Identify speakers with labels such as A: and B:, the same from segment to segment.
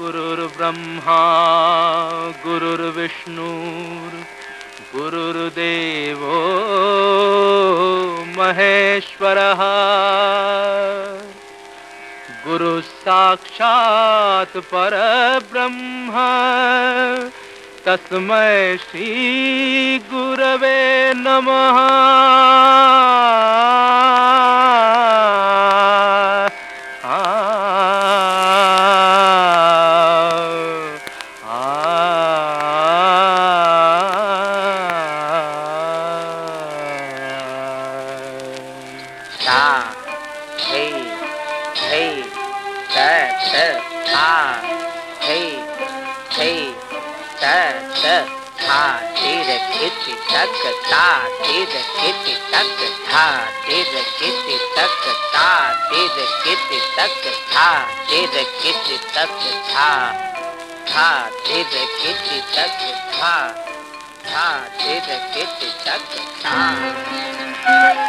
A: गुरुर्ब्रह्मा गुरुर्देवो महेश्वरः गुरुस्साक्षात् परब्रह्म तस्मै श्री गुरवे नमः
B: धा तेर खेती तक ता तेर खेती तक धा तेर खेती तक ता तेर खेती तक धा तेर खेती तक धा धा तेर खेती तक धा धा तेर खेती तक धा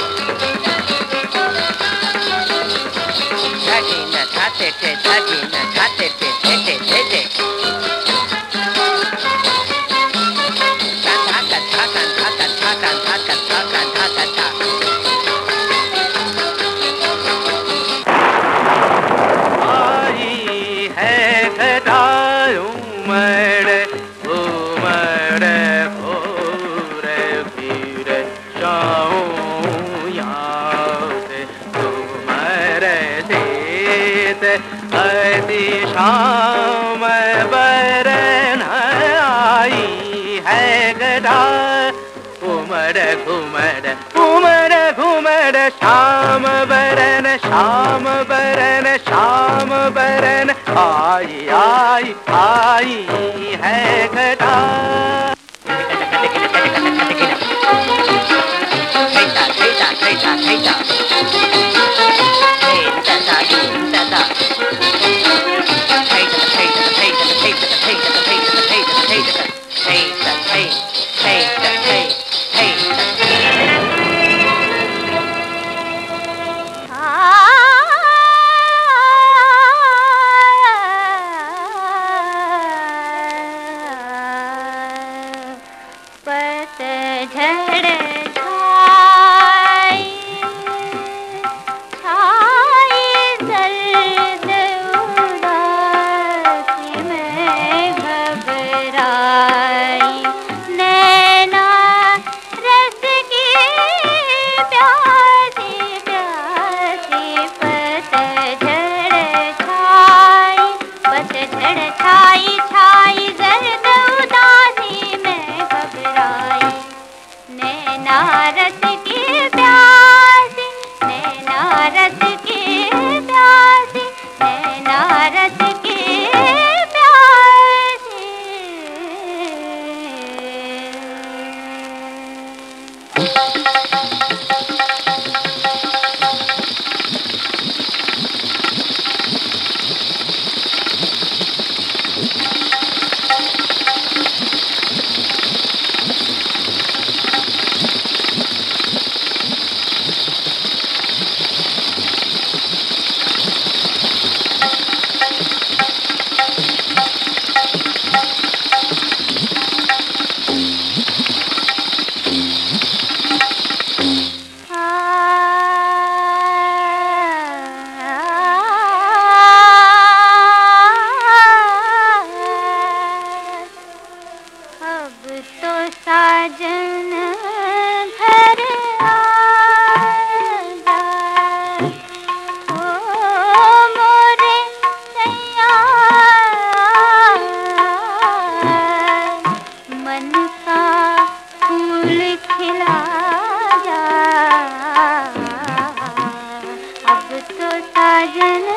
B: Tache,
A: से दिशा में बरन आई है गढ़ा घुमड़ घुमड़ घुमड़ घुमड़ शाम बरन शाम बरन शाम बरन आई आई आई है गढ़ा
C: भजन